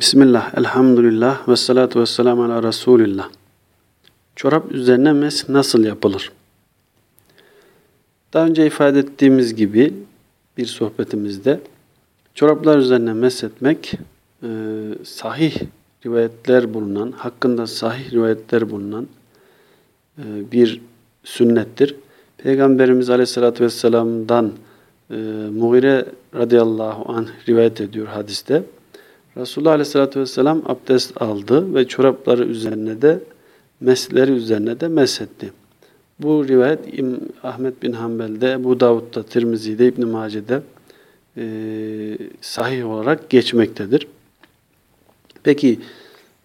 Bismillah, elhamdülillah ve salatu ve selamu ala Resulillah. Çorap üzerine mes nasıl yapılır? Daha önce ifade ettiğimiz gibi bir sohbetimizde çoraplar üzerine mes etmek e, sahih rivayetler bulunan, hakkında sahih rivayetler bulunan e, bir sünnettir. Peygamberimiz Aleyhisselatü Vesselam'dan e, Mughire radıyallahu anh rivayet ediyor hadiste. Resulullah Aleyhisselatü Vesselam abdest aldı ve çorapları üzerine de mesleri üzerine de mesetti. Bu rivayet Ahmet bin Hanbel'de, Bu Davud'da, Tirmizi'de, İbn Mace'de e, sahih olarak geçmektedir. Peki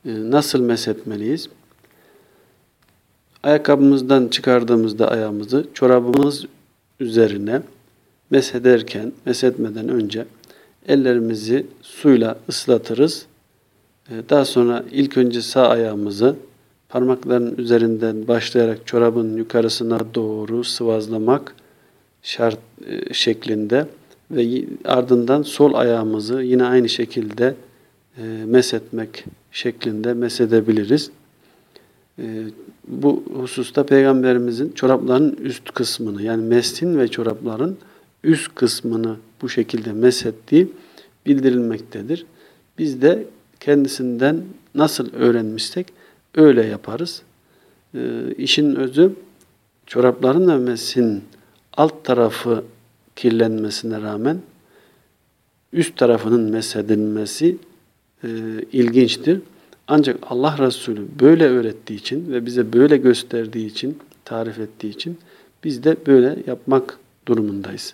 e, nasıl meshetmeliyiz? Ayakkabımızdan çıkardığımızda ayağımızı çorabımız üzerine mesederken, meshetmeden önce ellerimizi suyla ıslatırız. Ee, daha sonra ilk önce sağ ayağımızı parmakların üzerinden başlayarak çorabın yukarısına doğru sıvazlamak şart e, şeklinde ve ardından sol ayağımızı yine aynı şekilde e, mesetmek şeklinde mesedebiliriz. E, bu hususta Peygamberimizin çorapların üst kısmını yani mestin ve çorapların üst kısmını bu şekilde mesettiği bildirilmektedir. Biz de kendisinden nasıl öğrenmişsek öyle yaparız. E, işin özü çorapların ve mesin alt tarafı kirlenmesine rağmen üst tarafının mesedilmesi e, ilginçtir. Ancak Allah Resulü böyle öğrettiği için ve bize böyle gösterdiği için, tarif ettiği için biz de böyle yapmak durumundayız.